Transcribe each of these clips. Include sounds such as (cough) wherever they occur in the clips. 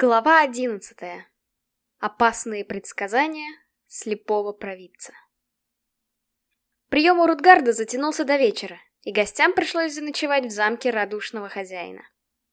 Глава одиннадцатая. Опасные предсказания слепого провидца. Прием у Рутгарда затянулся до вечера, и гостям пришлось заночевать в замке радушного хозяина.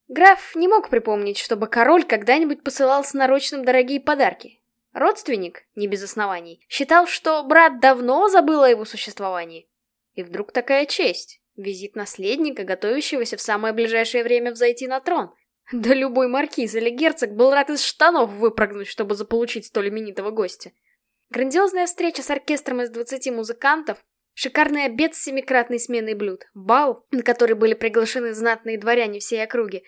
Граф не мог припомнить, чтобы король когда-нибудь посылал с нарочным дорогие подарки. Родственник, не без оснований, считал, что брат давно забыл о его существовании. И вдруг такая честь — визит наследника, готовящегося в самое ближайшее время взойти на трон — да любой маркиз или герцог был рад из штанов выпрыгнуть, чтобы заполучить столь именитого гостя. Грандиозная встреча с оркестром из 20 музыкантов, шикарный обед с семикратной сменой блюд, бал, на который были приглашены знатные дворяне всей округи.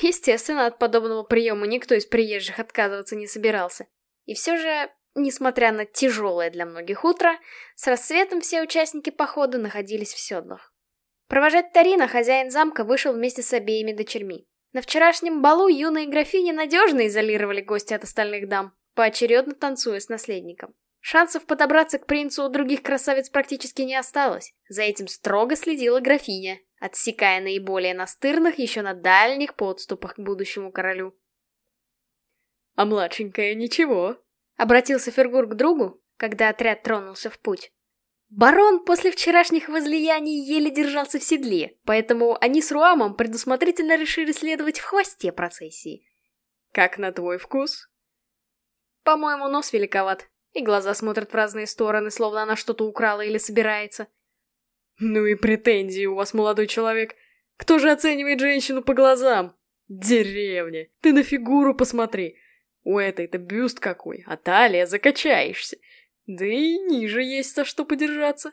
Естественно, от подобного приема никто из приезжих отказываться не собирался. И все же, несмотря на тяжелое для многих утро, с рассветом все участники похода находились в седлах. Провожать Тарина хозяин замка вышел вместе с обеими дочерьми. На вчерашнем балу юные графини надежно изолировали гостя от остальных дам, поочередно танцуя с наследником. Шансов подобраться к принцу у других красавиц практически не осталось. За этим строго следила графиня, отсекая наиболее настырных еще на дальних подступах к будущему королю. «А младшенькая ничего?» — обратился Фергур к другу, когда отряд тронулся в путь. Барон после вчерашних возлияний еле держался в седле, поэтому они с Руамом предусмотрительно решили следовать в хвосте процессии. «Как на твой вкус?» «По-моему, нос великоват, и глаза смотрят в разные стороны, словно она что-то украла или собирается». «Ну и претензии у вас, молодой человек. Кто же оценивает женщину по глазам? Деревня. Ты на фигуру посмотри. У этой-то бюст какой, а талия закачаешься. Да и ниже есть за что подержаться.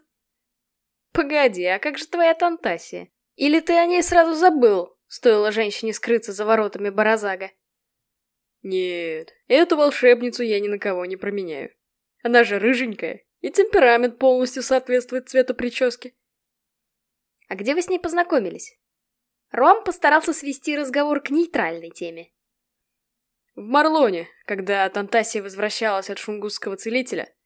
Погоди, а как же твоя Тантасия? Или ты о ней сразу забыл, стоило женщине скрыться за воротами Баразага? Нет, эту волшебницу я ни на кого не променяю. Она же рыженькая, и темперамент полностью соответствует цвету прически. А где вы с ней познакомились? Ром постарался свести разговор к нейтральной теме. В Марлоне, когда Тантасия возвращалась от шунгусского целителя, —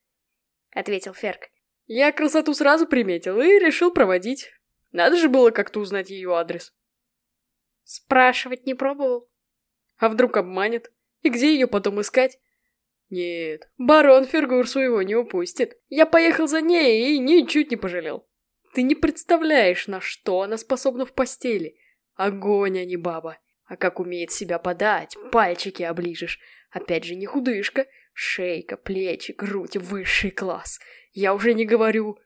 ответил Ферк. «Я красоту сразу приметил и решил проводить. Надо же было как-то узнать ее адрес». «Спрашивать не пробовал?» «А вдруг обманет? И где ее потом искать?» «Нет, барон Фергур своего не упустит. Я поехал за ней и ничуть не пожалел. Ты не представляешь, на что она способна в постели. Огонь, а не баба. А как умеет себя подать, пальчики оближешь. Опять же, не худышка, Шейка, плечи, грудь, высший класс. Я уже не говорю...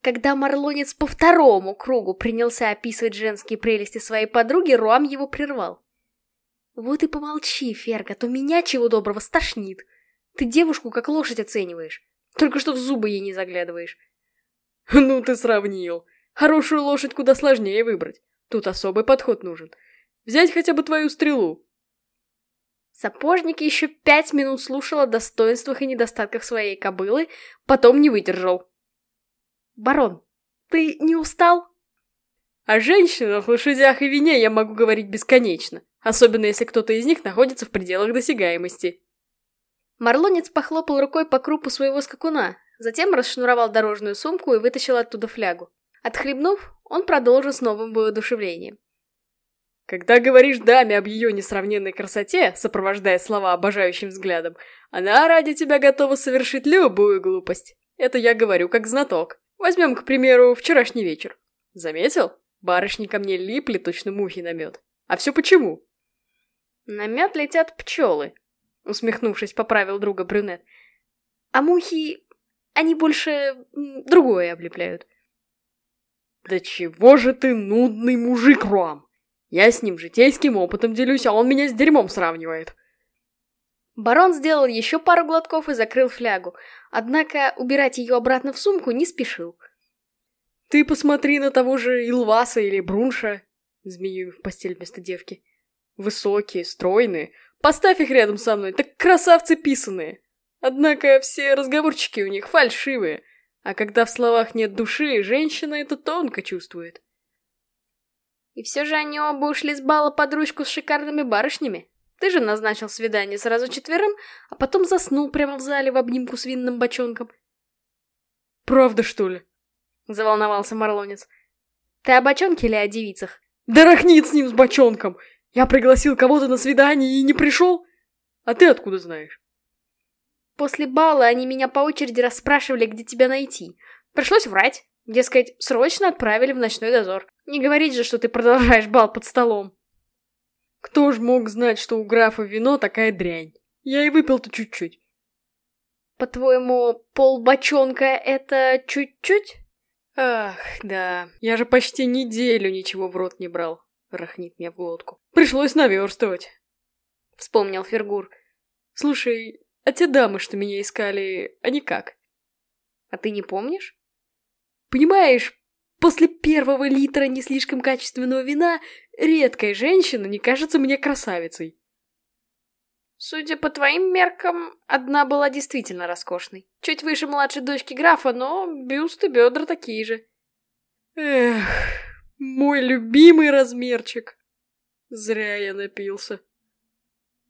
Когда Марлонец по второму кругу принялся описывать женские прелести своей подруги, Руам его прервал. «Вот и помолчи, Ферга, то меня чего доброго стошнит. Ты девушку как лошадь оцениваешь. Только что в зубы ей не заглядываешь». (laughs) «Ну ты сравнил. Хорошую лошадь куда сложнее выбрать. Тут особый подход нужен. Взять хотя бы твою стрелу. Сапожник еще пять минут слушал о достоинствах и недостатках своей кобылы, потом не выдержал. «Барон, ты не устал?» О женщинах, лошадях и вине я могу говорить бесконечно, особенно если кто-то из них находится в пределах досягаемости. Марлонец похлопал рукой по крупу своего скакуна, затем расшнуровал дорожную сумку и вытащил оттуда флягу. Отхлебнув, он продолжил с новым воодушевлением. Когда говоришь даме об ее несравненной красоте, сопровождая слова обожающим взглядом, она ради тебя готова совершить любую глупость. Это я говорю как знаток. Возьмем, к примеру, вчерашний вечер. Заметил? Барышни ко мне липли точно мухи на мед. А все почему? На мед летят пчелы, усмехнувшись, поправил друга брюнет. А мухи, они больше другое облепляют. Да чего же ты нудный мужик, Руам? Я с ним житейским опытом делюсь, а он меня с дерьмом сравнивает. Барон сделал еще пару глотков и закрыл флягу, однако убирать ее обратно в сумку не спешил. Ты посмотри на того же Илваса или Брунша, змею в постель вместо девки. Высокие, стройные. Поставь их рядом со мной, так красавцы писаные. Однако все разговорчики у них фальшивые, а когда в словах нет души, женщина это тонко чувствует. И все же они оба ушли с бала под ручку с шикарными барышнями. Ты же назначил свидание сразу четверым, а потом заснул прямо в зале в обнимку с винным бочонком. «Правда, что ли?» — заволновался Марлонец. «Ты о бочонке или о девицах?» «Да рахнит с ним, с бочонком! Я пригласил кого-то на свидание и не пришел!» А ты откуда знаешь? После бала они меня по очереди расспрашивали, где тебя найти. Пришлось врать. Дескать, срочно отправили в ночной дозор. Не говорить же, что ты продолжаешь бал под столом. Кто ж мог знать, что у графа вино такая дрянь? Я и выпил-то чуть-чуть. По-твоему, полбочонка — это чуть-чуть? Ах, да. Я же почти неделю ничего в рот не брал. Рахнит мне в глотку. Пришлось наверстывать. Вспомнил Фергур. Слушай, а те дамы, что меня искали, они как? А ты не помнишь? Понимаешь, после первого литра не слишком качественного вина редкая женщина не кажется мне красавицей. Судя по твоим меркам, одна была действительно роскошной. Чуть выше младшей дочки графа, но бюст и бедра такие же. Эх, мой любимый размерчик. Зря я напился.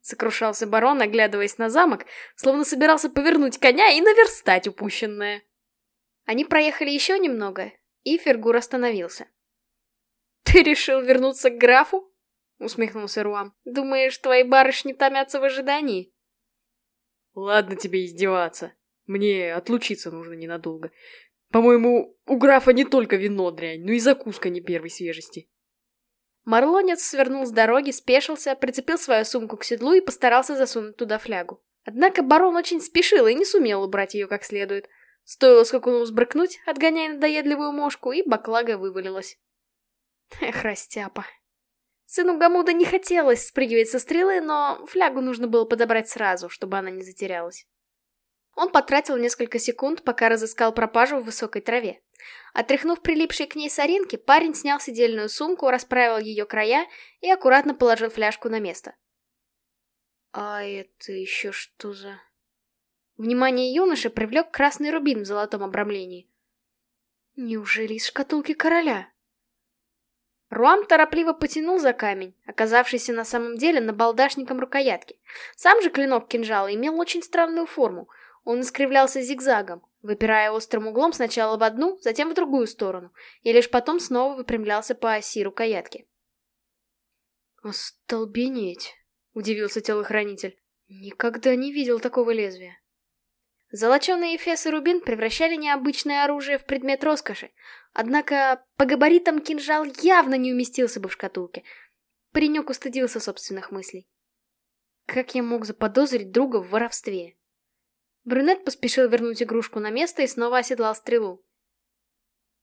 Сокрушался барон, оглядываясь на замок, словно собирался повернуть коня и наверстать упущенное. Они проехали еще немного, и Фергур остановился. «Ты решил вернуться к графу?» — усмехнулся Руам. «Думаешь, твои барышни томятся в ожидании?» «Ладно тебе издеваться. Мне отлучиться нужно ненадолго. По-моему, у графа не только вино дрянь, но и закуска не первой свежести». Марлонец свернул с дороги, спешился, прицепил свою сумку к седлу и постарался засунуть туда флягу. Однако барон очень спешил и не сумел убрать ее как следует. Стоило скакуну взбрыкнуть, отгоняя надоедливую мошку, и баклага вывалилась. Эх, растяпа. Сыну Гамуда не хотелось спрыгивать со стрелы, но флягу нужно было подобрать сразу, чтобы она не затерялась. Он потратил несколько секунд, пока разыскал пропажу в высокой траве. Отряхнув прилипшие к ней соринки, парень снял сидельную сумку, расправил ее края и аккуратно положил фляжку на место. А это еще что за... Внимание юноши привлек красный рубин в золотом обрамлении. Неужели из шкатулки короля? Руам торопливо потянул за камень, оказавшийся на самом деле набалдашником рукоятки. Сам же клинок кинжала имел очень странную форму — он искривлялся зигзагом, выпирая острым углом сначала в одну, затем в другую сторону, и лишь потом снова выпрямлялся по оси рукоятки. «Остолбенеть!» — удивился телохранитель. «Никогда не видел такого лезвия». Золоченые эфес и рубин превращали необычное оружие в предмет роскоши, однако по габаритам кинжал явно не уместился бы в шкатулке. Паренек устыдился собственных мыслей. Как я мог заподозрить друга в воровстве? Брюнет поспешил вернуть игрушку на место и снова оседлал стрелу.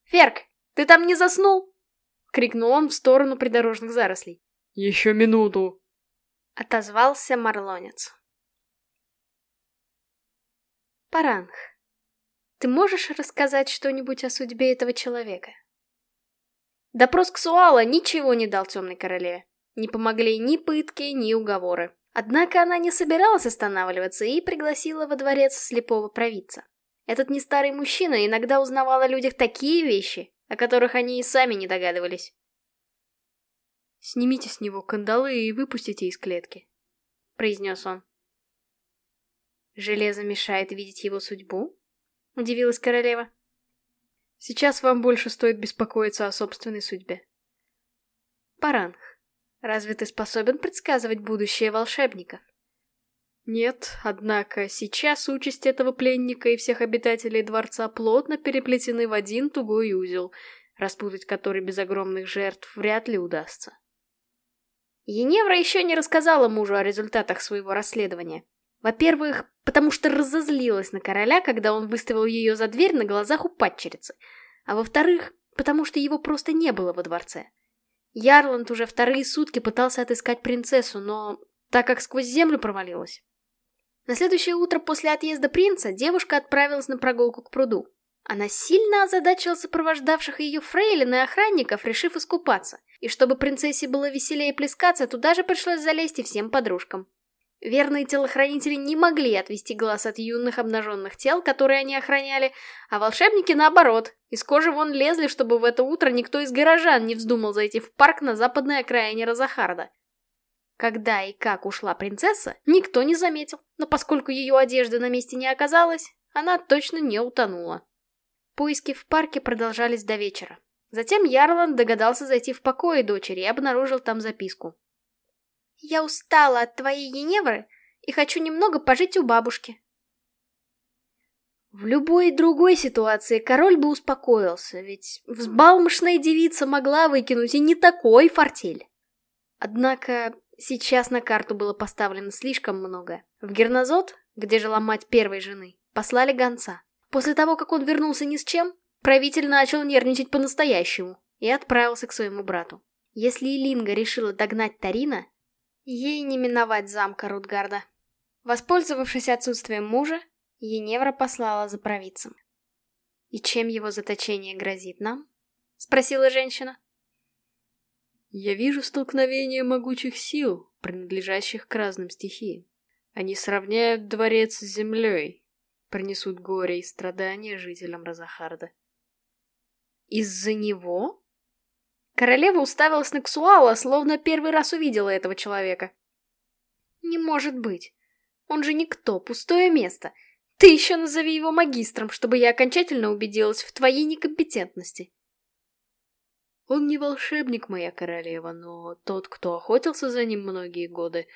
«Ферк, ты там не заснул?» — крикнул он в сторону придорожных зарослей. «Еще минуту!» — отозвался марлонец. Паранг, ты можешь рассказать что-нибудь о судьбе этого человека? Допрос Ксуала ничего не дал темной королеве. Не помогли ни пытки, ни уговоры. Однако она не собиралась останавливаться и пригласила во дворец слепого провидца. Этот нестарый мужчина иногда узнавал о людях такие вещи, о которых они и сами не догадывались. «Снимите с него кандалы и выпустите из клетки», — произнес он. «Железо мешает видеть его судьбу?» — удивилась королева. «Сейчас вам больше стоит беспокоиться о собственной судьбе». Паранг, Разве ты способен предсказывать будущее волшебников? Нет, однако сейчас участь этого пленника и всех обитателей дворца плотно переплетены в один тугой узел, распутать который без огромных жертв вряд ли удастся. Еневра еще не рассказала мужу о результатах своего расследования. Во-первых, потому что разозлилась на короля, когда он выставил ее за дверь на глазах у падчерицы. А во-вторых, потому что его просто не было во дворце. Ярланд уже вторые сутки пытался отыскать принцессу, но так как сквозь землю провалилась. На следующее утро после отъезда принца девушка отправилась на прогулку к пруду. Она сильно озадачила сопровождавших ее фрейлин и охранников, решив искупаться. И чтобы принцессе было веселее плескаться, туда же пришлось залезть и всем подружкам. Верные телохранители не могли отвести глаз от юных обнаженных тел, которые они охраняли, а волшебники наоборот, из кожи вон лезли, чтобы в это утро никто из горожан не вздумал зайти в парк на западной окраине Розахарда. Когда и как ушла принцесса, никто не заметил, но поскольку ее одежды на месте не оказалось, она точно не утонула. Поиски в парке продолжались до вечера. Затем Ярланд догадался зайти в покои дочери и обнаружил там записку. Я устала от твоей Еневры и хочу немного пожить у бабушки. В любой другой ситуации король бы успокоился, ведь взбалмошная девица могла выкинуть и не такой фортель. Однако сейчас на карту было поставлено слишком много. В Герназот, где жила мать первой жены, послали гонца. После того, как он вернулся ни с чем, правитель начал нервничать по-настоящему и отправился к своему брату. Если Илинга решила догнать Тарина, ей не миновать замка Рутгарда. Воспользовавшись отсутствием мужа, Еневра послала за провидцем. «И чем его заточение грозит нам?» — спросила женщина. «Я вижу столкновение могучих сил, принадлежащих к разным стихиям. Они сравняют дворец с землей, принесут горе и страдания жителям Розахарда». «Из-за него?» Королева уставилась на Ксуала, словно первый раз увидела этого человека. «Не может быть. Он же никто, пустое место. Ты еще назови его магистром, чтобы я окончательно убедилась в твоей некомпетентности. Он не волшебник, моя королева, но тот, кто охотился за ним многие годы,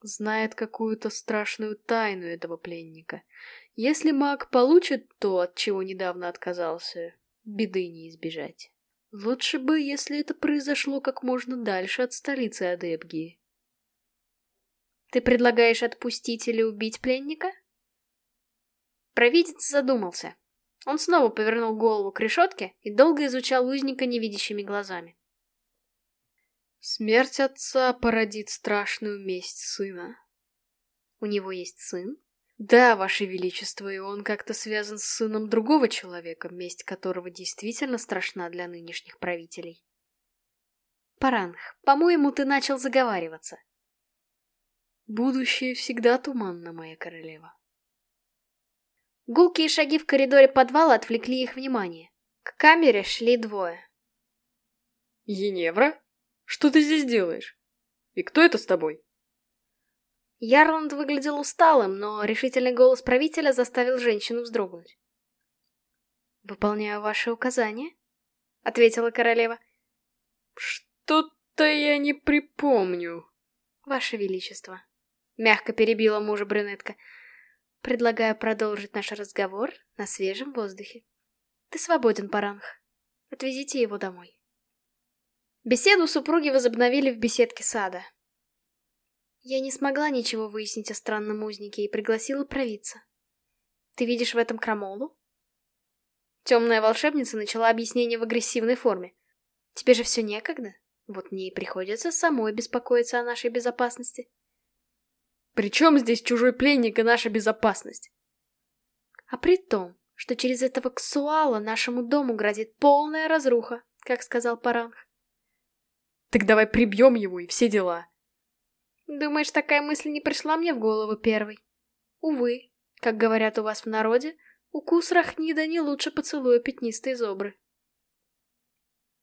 знает какую-то страшную тайну этого пленника. Если маг получит то, от чего недавно отказался, беды не избежать. Лучше бы, если это произошло как можно дальше от столицы Адепгии. Ты предлагаешь отпустить или убить пленника? Провидец задумался. Он снова повернул голову к решетке и долго изучал узника невидящими глазами. Смерть отца породит страшную месть сына. У него есть сын? Да, ваше величество, и он как-то связан с сыном другого человека, месть которого действительно страшна для нынешних правителей. Паранх, по-моему, ты начал заговариваться. Будущее всегда туманно, моя королева. Гулкие шаги в коридоре подвала отвлекли их внимание. К камере шли двое. «Еневра? Что ты здесь делаешь? И кто это с тобой?» Ярланд выглядел усталым, но решительный голос правителя заставил женщину вздрогнуть. «Выполняю ваши указания», — ответила королева. «Что-то я не припомню». «Ваше Величество», — мягко перебила мужа брюнетка, — Предлагаю продолжить наш разговор на свежем воздухе. Ты свободен, Паранх. Отвезите его домой. Беседу супруги возобновили в беседке сада. Я не смогла ничего выяснить о странном узнике и пригласила провидца. Ты видишь в этом крамолу? Темная волшебница начала объяснение в агрессивной форме. Тебе же все некогда. Вот мне и приходится самой беспокоиться о нашей безопасности. При чем здесь чужой пленник и наша безопасность? А при том, что через этого ксуала нашему дому грозит полная разруха, как сказал Паранг. Так давай прибьем его и все дела. Думаешь, такая мысль не пришла мне в голову первой? Увы, как говорят у вас в народе, укус рахнида не лучше поцелуя пятнистой зобры.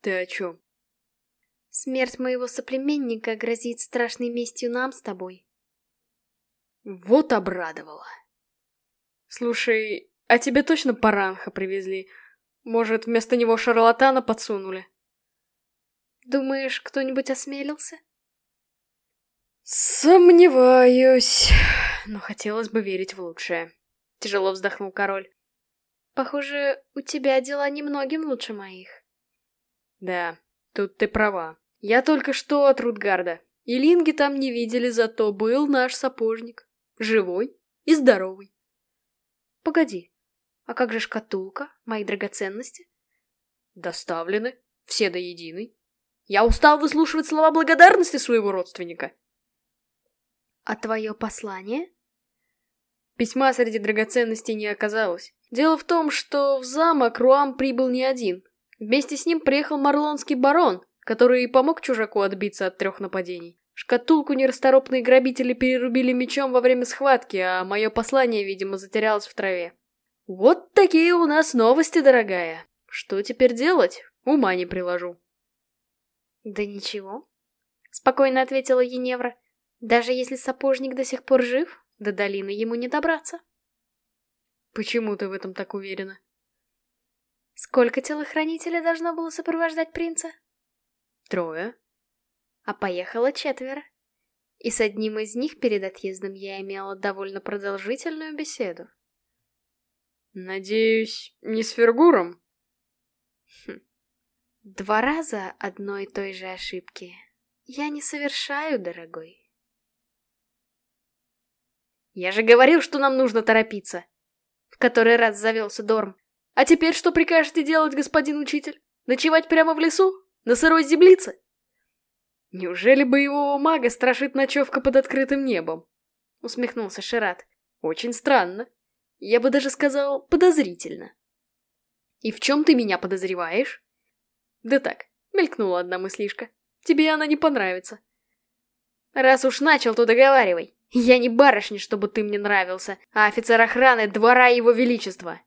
Ты о чем? Смерть моего соплеменника грозит страшной местью нам с тобой. Вот обрадовала. Слушай, а тебе точно Паранха привезли? Может, вместо него шарлатана подсунули? Думаешь, кто-нибудь осмелился? Сомневаюсь, но хотелось бы верить в лучшее. Тяжело вздохнул король. Похоже, у тебя дела немногим лучше моих. Да, тут ты права. Я только что от Рутгарда. И линги там не видели, зато был наш сапожник. Живой и здоровый. Погоди, а как же шкатулка, мои драгоценности? Доставлены, все до единой. Я устал выслушивать слова благодарности своего родственника. А твое послание? Письма среди драгоценностей не оказалось. Дело в том, что в замок Руам прибыл не один. Вместе с ним приехал марлонский барон, который и помог чужаку отбиться от трех нападений. Шкатулку нерасторопные грабители перерубили мечом во время схватки, а мое послание, видимо, затерялось в траве. Вот такие у нас новости, дорогая. Что теперь делать? Ума не приложу. Да ничего. Спокойно ответила Еневра. Даже если сапожник до сих пор жив, до долины ему не добраться. Почему ты в этом так уверена? Сколько телохранителей должно было сопровождать принца? Трое а поехало четверо. и с одним из них перед отъездом я имела довольно продолжительную беседу. «Надеюсь, не с Фергуром?» хм. Два раза одной и той же ошибки я не совершаю, дорогой. Я же говорил, что нам нужно торопиться. В который раз завелся Дорм. А теперь что прикажете делать, господин учитель? Ночевать прямо в лесу? На сырой землице? Неужели боевого мага страшит ночевка под открытым небом? Усмехнулся Шират. Очень странно. Я бы даже сказал, подозрительно. И в чем ты меня подозреваешь? Да так, мелькнула одна мыслишка. Тебе она не понравится. Раз уж начал, то договаривай. Я не барышня, чтобы ты мне нравился, а офицер охраны двора его величества.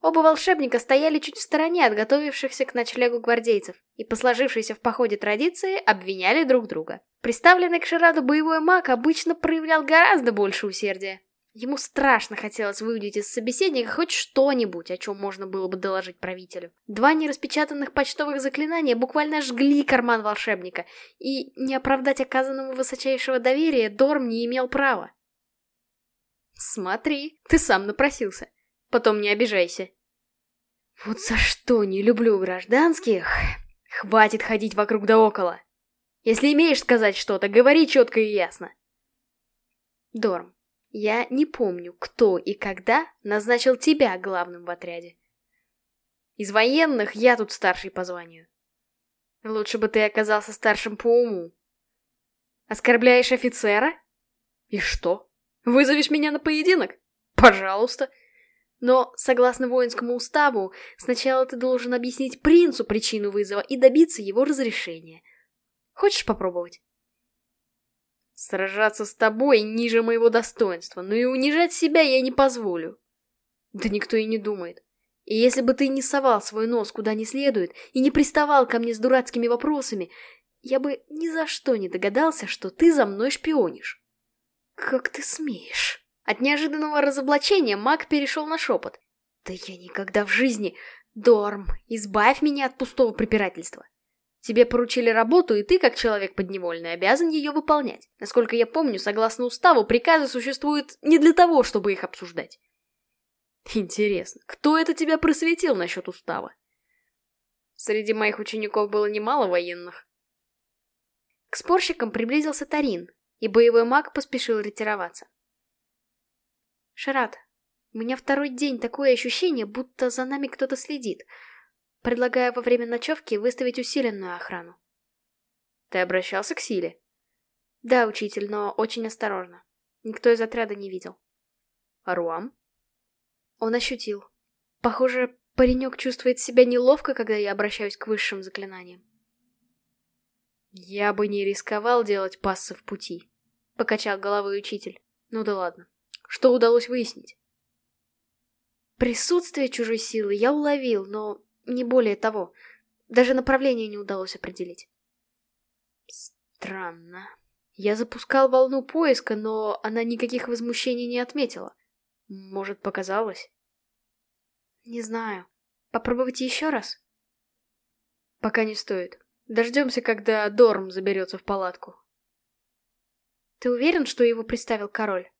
Оба волшебника стояли чуть в стороне от готовившихся к ночлегу гвардейцев и, по сложившейся в походе традиции, обвиняли друг друга. Приставленный к Шираду боевой маг обычно проявлял гораздо больше усердия. Ему страшно хотелось выудить из собеседника хоть что-нибудь, о чем можно было бы доложить правителю. Два нераспечатанных почтовых заклинания буквально жгли карман волшебника, и не оправдать оказанного высочайшего доверия Дорм не имел права. «Смотри, ты сам напросился. Потом не обижайся». «Вот за что не люблю гражданских? Хватит ходить вокруг да около. Если имеешь сказать что-то, говори четко и ясно». Дорм. Я не помню, кто и когда назначил тебя главным в отряде. Из военных я тут старший по званию. Лучше бы ты оказался старшим по уму. Оскорбляешь офицера? И что? Вызовешь меня на поединок? Пожалуйста. Но, согласно воинскому уставу, сначала ты должен объяснить принцу причину вызова и добиться его разрешения. Хочешь попробовать? Сражаться с тобой ниже моего достоинства, но и унижать себя я не позволю. Да никто и не думает. И если бы ты не совал свой нос куда не следует и не приставал ко мне с дурацкими вопросами, я бы ни за что не догадался, что ты за мной шпионишь. Как ты смеешь? От неожиданного разоблачения маг перешел на шепот. Да я никогда в жизни... Дорм, избавь меня от пустого препирательства. Тебе поручили работу, и ты, как человек подневольный, обязан ее выполнять. Насколько я помню, согласно уставу, приказы существуют не для того, чтобы их обсуждать. Интересно, кто это тебя просветил насчет устава? Среди моих учеников было немало военных. К спорщикам приблизился Тарин, и боевой маг поспешил ретироваться. Шарат, у меня второй день такое ощущение, будто за нами кто-то следит — Предлагаю во время ночевки выставить усиленную охрану. Ты обращался к Силе? Да, учитель, но очень осторожно. Никто из отряда не видел. А Руам? Он ощутил. Похоже, паренек чувствует себя неловко, когда я обращаюсь к высшим заклинаниям. Я бы не рисковал делать пассы в пути, покачал головой учитель. Ну да ладно. Что удалось выяснить? Присутствие чужой силы я уловил, но не более того. Даже направление не удалось определить. Странно. Я запускал волну поиска, но она никаких возмущений не отметила. Может, показалось? Не знаю. Попробуйте еще раз? Пока не стоит. Дождемся, когда Дорм заберется в палатку. Ты уверен, что его представил король?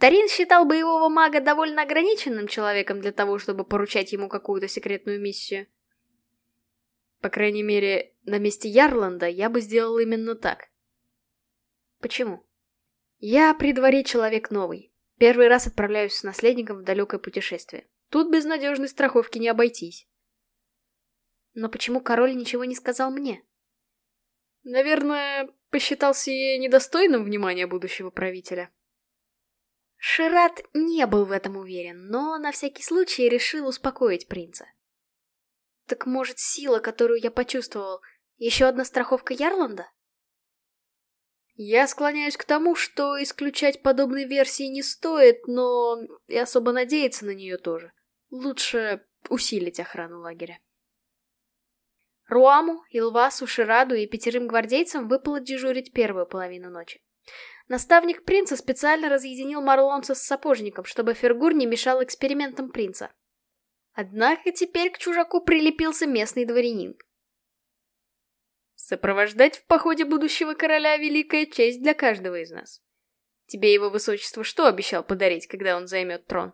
Тарин считал боевого мага довольно ограниченным человеком для того, чтобы поручать ему какую-то секретную миссию. По крайней мере, на месте Ярланда я бы сделал именно так. Почему? Я при дворе человек новый. Первый раз отправляюсь с наследником в далекое путешествие. Тут без надежной страховки не обойтись. Но почему король ничего не сказал мне? Наверное, посчитал сие недостойным внимания будущего правителя. Шират не был в этом уверен, но на всякий случай решил успокоить принца. Так может, сила, которую я почувствовал, еще одна страховка Ярланда? Я склоняюсь к тому, что исключать подобные версии не стоит, но и особо надеяться на нее тоже. Лучше усилить охрану лагеря. Руаму, Илвасу, Шираду и пятерым гвардейцам выпало дежурить первую половину ночи. Наставник принца специально разъединил Марлонца с сапожником, чтобы Фергур не мешал экспериментам принца. Однако теперь к чужаку прилепился местный дворянин. Сопровождать в походе будущего короля великая честь для каждого из нас. Тебе его высочество что обещал подарить, когда он займет трон?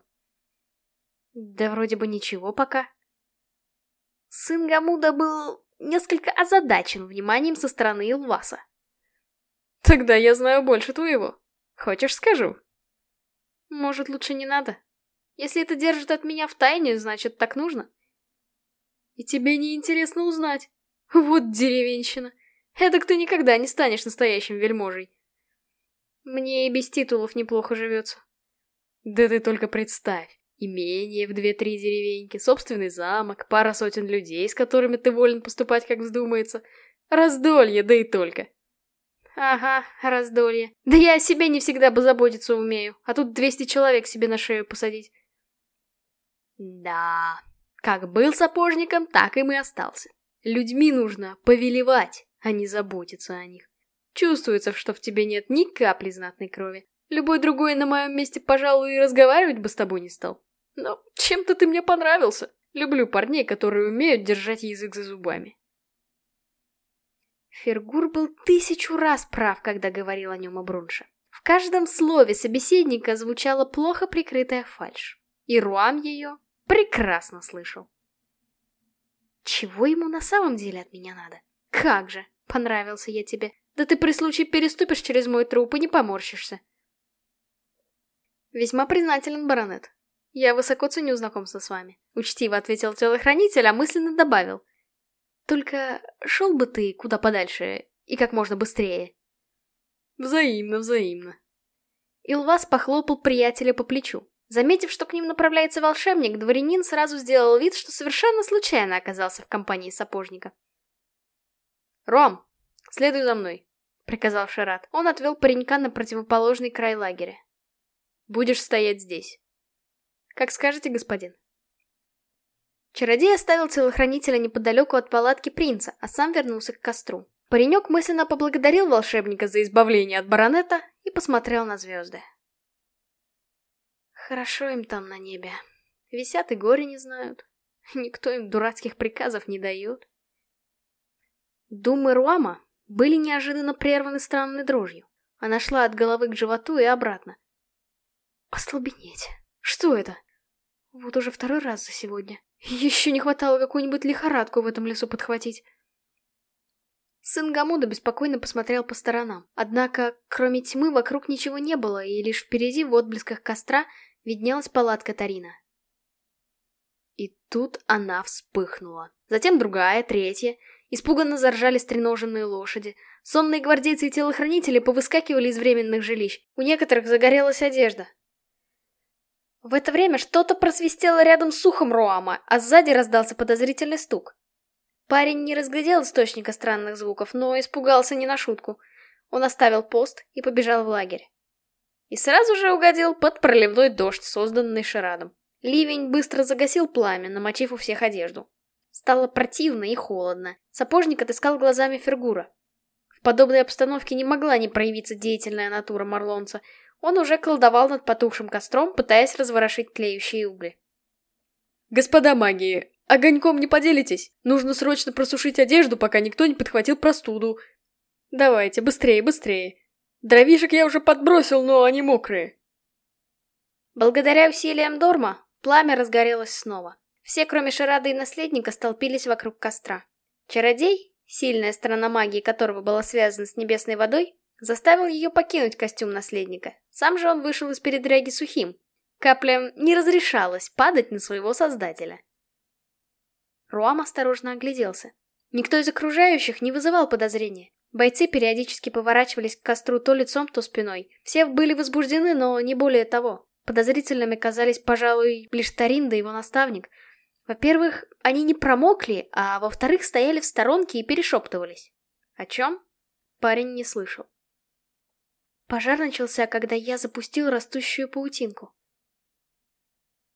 Да вроде бы ничего пока. Сын Гамуда был несколько озадачен вниманием со стороны Илваса. Тогда я знаю больше твоего. Хочешь, скажу? Может, лучше не надо? Если это держит от меня в тайне, значит, так нужно. И тебе не интересно узнать. Вот деревенщина. Эдак ты никогда не станешь настоящим вельможей. Мне и без титулов неплохо живется. Да ты только представь. Имение в две-три деревеньки, собственный замок, пара сотен людей, с которыми ты волен поступать, как вздумается. Раздолье, да и только. Ага, раздолье. Да я о себе не всегда бы заботиться умею, а тут 200 человек себе на шею посадить. Да, как был сапожником, так им и остался. Людьми нужно повелевать, а не заботиться о них. Чувствуется, что в тебе нет ни капли знатной крови. Любой другой на моем месте, пожалуй, и разговаривать бы с тобой не стал. Но чем-то ты мне понравился. Люблю парней, которые умеют держать язык за зубами. Фергур был тысячу раз прав, когда говорил о нем о Брунше. В каждом слове собеседника звучала плохо прикрытая фальшь. И Руам ее прекрасно слышал. Чего ему на самом деле от меня надо? Как же, понравился я тебе. Да ты при случае переступишь через мой труп и не поморщишься. Весьма признателен, баронет. Я высоко ценю знакомство с вами. Учтиво ответил телохранитель, а мысленно добавил. Только шел бы ты куда подальше и как можно быстрее. Взаимно, взаимно. Илвас похлопал приятеля по плечу. Заметив, что к ним направляется волшебник, дворянин сразу сделал вид, что совершенно случайно оказался в компании сапожника. «Ром, следуй за мной», — приказал Шарат. Он отвел паренька на противоположный край лагеря. «Будешь стоять здесь». «Как скажете, господин». Чародей оставил телохранителя неподалеку от палатки принца, а сам вернулся к костру. Паренек мысленно поблагодарил волшебника за избавление от баронета и посмотрел на звезды. Хорошо им там на небе. Висят и горе не знают. Никто им дурацких приказов не дает. Думы Руама были неожиданно прерваны странной дрожью. Она шла от головы к животу и обратно. Остолбенеть. Что это? Вот уже второй раз за сегодня. Еще не хватало какую-нибудь лихорадку в этом лесу подхватить. Сын Гамуда беспокойно посмотрел по сторонам. Однако, кроме тьмы, вокруг ничего не было, и лишь впереди, в отблесках костра, виднелась палатка Тарина. И тут она вспыхнула. Затем другая, третья. Испуганно заржали стреноженные лошади. Сонные гвардейцы и телохранители повыскакивали из временных жилищ. У некоторых загорелась одежда. В это время что-то просвистело рядом с ухом Роама, а сзади раздался подозрительный стук. Парень не разглядел источника странных звуков, но испугался не на шутку. Он оставил пост и побежал в лагерь. И сразу же угодил под проливной дождь, созданный Шарадом. Ливень быстро загасил пламя, намочив у всех одежду. Стало противно и холодно. Сапожник отыскал глазами Фергура. В подобной обстановке не могла не проявиться деятельная натура Марлонца. Он уже колдовал над потухшим костром, пытаясь разворошить тлеющие угли. «Господа магии, огоньком не поделитесь? Нужно срочно просушить одежду, пока никто не подхватил простуду. Давайте, быстрее, быстрее!» Дровишек я уже подбросил, но они мокрые. Благодаря усилиям Дорма, пламя разгорелось снова. Все, кроме Шарады и наследника, столпились вокруг костра. Чародей, сильная сторона магии которого была связана с небесной водой, заставил ее покинуть костюм наследника. Сам же он вышел из передряги сухим. Каплям не разрешалось падать на своего создателя. Руам осторожно огляделся. Никто из окружающих не вызывал подозрения. Бойцы периодически поворачивались к костру то лицом, то спиной. Все были возбуждены, но не более того. Подозрительными казались, пожалуй, лишь Тарин да его наставник. Во-первых, они не промокли, а во-вторых, стояли в сторонке и перешептывались. О чем? Парень не слышал. Пожар начался, когда я запустил растущую паутинку.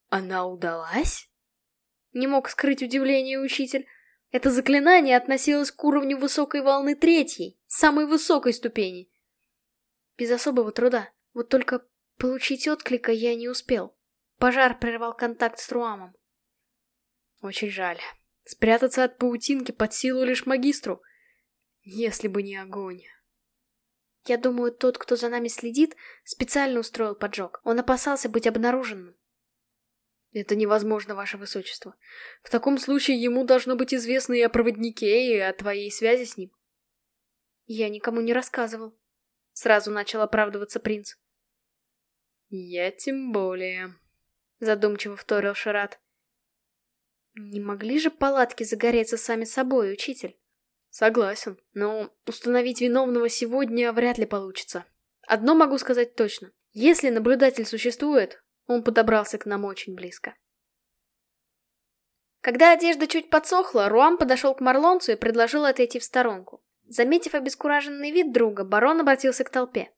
«Она удалась?» Не мог скрыть удивление учитель. Это заклинание относилось к уровню высокой волны третьей, самой высокой ступени. Без особого труда. Вот только получить отклика я не успел. Пожар прервал контакт с Руамом. Очень жаль. Спрятаться от паутинки под силу лишь магистру. Если бы не огонь. Я думаю, тот, кто за нами следит, специально устроил поджог. Он опасался быть обнаруженным. Это невозможно, ваше высочество. В таком случае ему должно быть известно и о проводнике, и о твоей связи с ним. Я никому не рассказывал. Сразу начал оправдываться принц. Я тем более. Задумчиво вторил Шарат. Не могли же палатки загореться сами собой, учитель? Согласен, но установить виновного сегодня вряд ли получится. Одно могу сказать точно. Если наблюдатель существует, он подобрался к нам очень близко. Когда одежда чуть подсохла, Руам подошел к Марлонцу и предложил отойти в сторонку. Заметив обескураженный вид друга, барон обратился к толпе.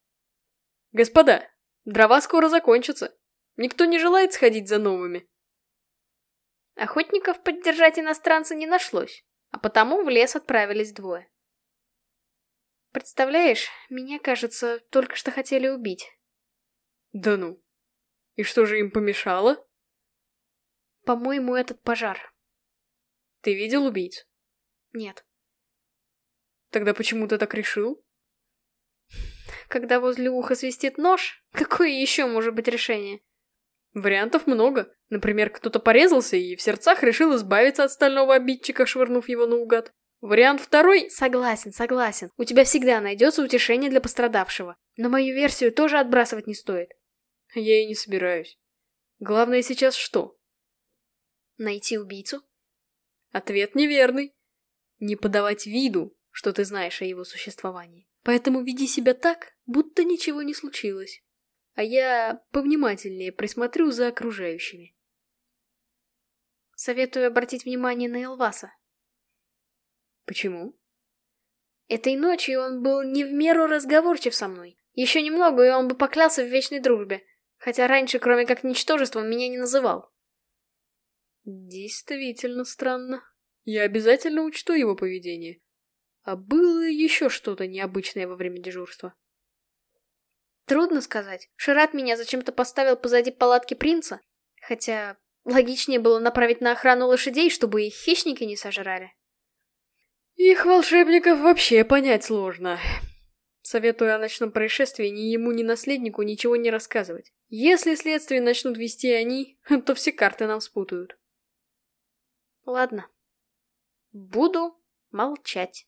«Господа, дрова скоро закончатся. Никто не желает сходить за новыми». Охотников поддержать иностранца не нашлось, а потому в лес отправились двое. Представляешь, меня, кажется, только что хотели убить. Да ну. И что же им помешало? По-моему, этот пожар. Ты видел убийц? Нет. Тогда почему ты так решил? Когда возле уха свистит нож, какое еще может быть решение? Вариантов много. Например, кто-то порезался и в сердцах решил избавиться от стального обидчика, швырнув его наугад. Вариант второй... Согласен, согласен. У тебя всегда найдется утешение для пострадавшего. Но мою версию тоже отбрасывать не стоит. Я и не собираюсь. Главное сейчас что? Найти убийцу? Ответ неверный. Не подавать виду, что ты знаешь о его существовании. Поэтому веди себя так, будто ничего не случилось. А я повнимательнее присмотрю за окружающими. Советую обратить внимание на Элваса. Почему? Этой ночью он был не в меру разговорчив со мной. Еще немного, и он бы поклялся в вечной дружбе. Хотя раньше, кроме как ничтожеством, меня не называл. Действительно странно. Я обязательно учту его поведение. А было еще что-то необычное во время дежурства? Трудно сказать. Шират меня зачем-то поставил позади палатки принца. Хотя логичнее было направить на охрану лошадей, чтобы их хищники не сожрали. Их волшебников вообще понять сложно. Советую о ночном происшествии ни ему, ни наследнику ничего не рассказывать. Если следствие начнут вести они, (laughs) то все карты нам спутают. Ладно. Буду молчать.